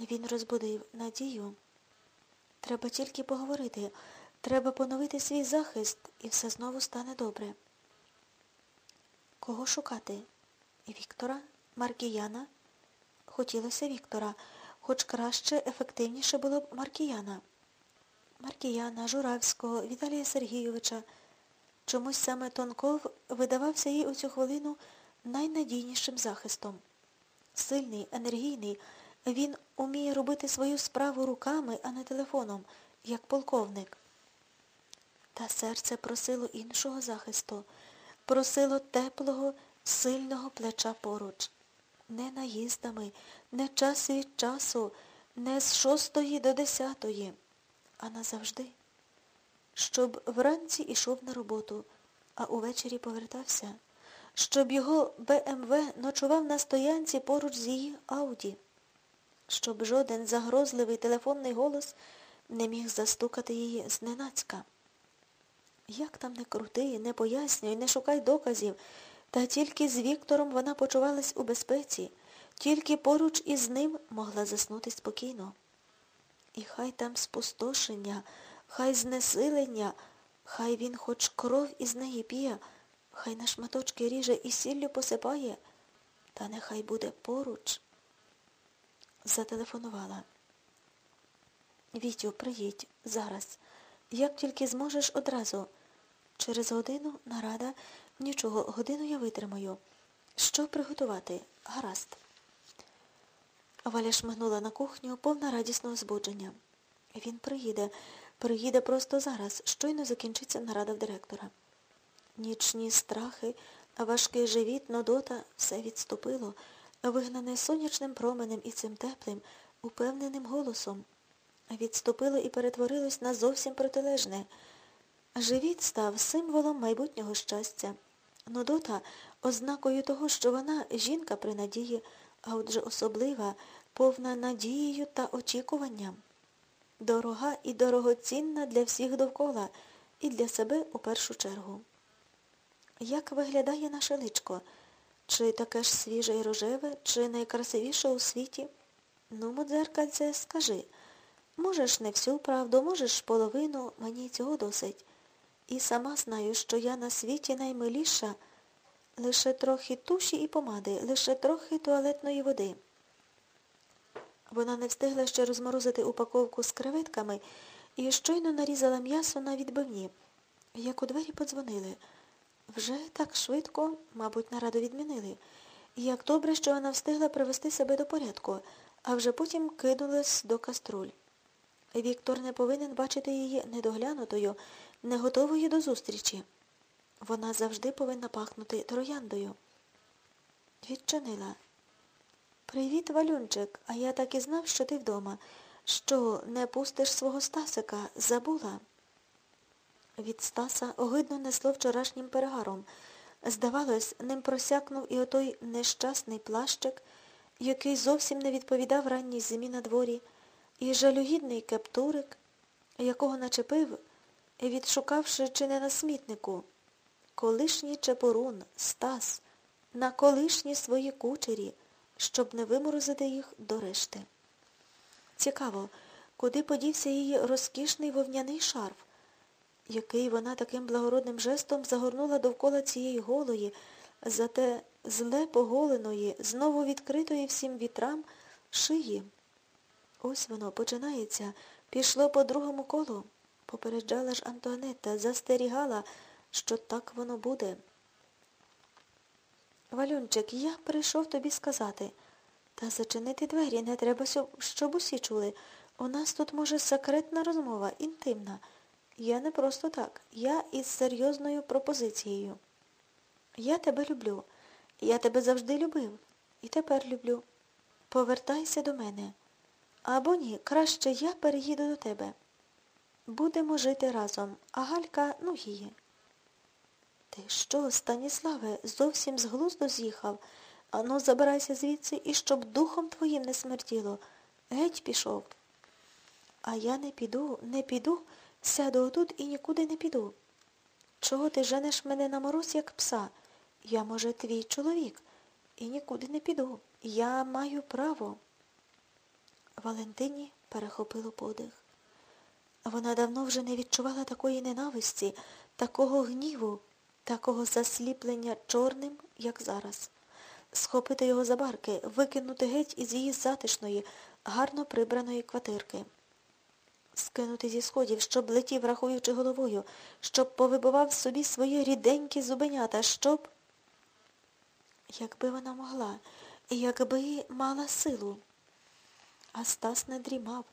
Він розбудив надію. Треба тільки поговорити. Треба поновити свій захист, і все знову стане добре. Кого шукати? Віктора? Маркіяна? Хотілося Віктора, хоч краще, ефективніше було б Маркіяна. Маркіяна, Журавського, Віталія Сергійовича. Чомусь саме Тонков видавався їй у цю хвилину найнадійнішим захистом. Сильний, енергійний, він уміє робити свою справу руками, а не телефоном, як полковник. Та серце просило іншого захисту, просило теплого, сильного плеча поруч. Не наїздами, не час від часу, не з шостої до десятої, а назавжди. Щоб вранці ішов на роботу, а увечері повертався, щоб його БМВ ночував на стоянці поруч з її Ауді, щоб жоден загрозливий телефонний голос не міг застукати її зненацька. Як там не крути, не пояснюй, не шукай доказів, та тільки з Віктором вона почувалась у безпеці, тільки поруч із ним могла заснути спокійно. І хай там спустошення, хай знесилення, хай він хоч кров із неї п'є, хай на шматочки ріже і сіллю посипає, та нехай буде поруч. Зателефонувала. Вітю, приїдь зараз. Як тільки зможеш одразу. Через годину нарада, нічого, годину я витримаю. Що приготувати? Гаразд. Валя шмигнула на кухню, повна радісного збудження. Він приїде, приїде просто зараз, щойно закінчиться нарада в директора. Нічні страхи, важкий живіт, нудота, все відступило, вигнане сонячним променем і цим теплим, упевненим голосом. Відступило і перетворилось на зовсім протилежне. Живіт став символом майбутнього щастя. Нудота ознакою того, що вона жінка при надії, а отже особлива, повна надією та очікуванням. Дорога і дорогоцінна для всіх довкола, і для себе у першу чергу. Як виглядає наше личко? Чи таке ж свіже і рожеве, чи найкрасивіше у світі? Ну, мудзеркальце, скажи. Можеш не всю правду, можеш половину, мені цього досить. І сама знаю, що я на світі наймиліша, лише трохи туші і помади, лише трохи туалетної води. Вона не встигла ще розморозити упаковку з креветками і щойно нарізала м'ясо на відбивні, як у двері подзвонили. Вже так швидко, мабуть, нараду відмінили. Як добре, що вона встигла привести себе до порядку, а вже потім кинулась до каструль. Віктор не повинен бачити її недоглянутою, не готовою до зустрічі. Вона завжди повинна пахнути трояндою. Відчинила. Привіт, Валюнчик, а я так і знав, що ти вдома. Що, не пустиш свого Стасика? Забула? Від Стаса огидно несло вчорашнім перегаром. Здавалось, ним просякнув і отой нещасний плащик, який зовсім не відповідав ранній зимі на дворі, і жалюгідний кептурик, якого начепив, відшукавши чи не на смітнику. Колишній чепурун, Стас, на колишні свої кучері, щоб не виморозити їх до решти. Цікаво, куди подівся її розкішний вовняний шарф, який вона таким благородним жестом загорнула довкола цієї голої, зате зле поголеної, знову відкритої всім вітрам шиї. Ось воно починається, пішло по другому колу. Попереджала ж Антуанетта, застерігала, що так воно буде. Валюнчик, я прийшов тобі сказати. Та зачинити двері не треба, щоб усі чули. У нас тут, може, секретна розмова, інтимна. Я не просто так. Я із серйозною пропозицією. Я тебе люблю. Я тебе завжди любив. І тепер люблю. Повертайся до мене. Або ні, краще я переїду до тебе. Будемо жити разом, а Галька, ну її. Ти що, Станіславе, зовсім з глузду з'їхав? Ану, забирайся звідси і щоб духом твоїм не смертіло. Геть пішов. А я не піду, не піду, сяду отут і нікуди не піду. Чого ти женеш мене на мороз, як пса? Я, може, твій чоловік, і нікуди не піду. Я маю право. Валентині перехопило подих. Вона давно вже не відчувала такої ненависті, такого гніву, такого засліплення чорним, як зараз. Схопити його за барки, викинути геть із її затишної, гарно прибраної квартирки. Скинути зі сходів, щоб летів, рахуючи головою, щоб повибивав собі свої ріденькі зубенята, щоб... Якби вона могла, якби мала силу. А Стас не дрімав,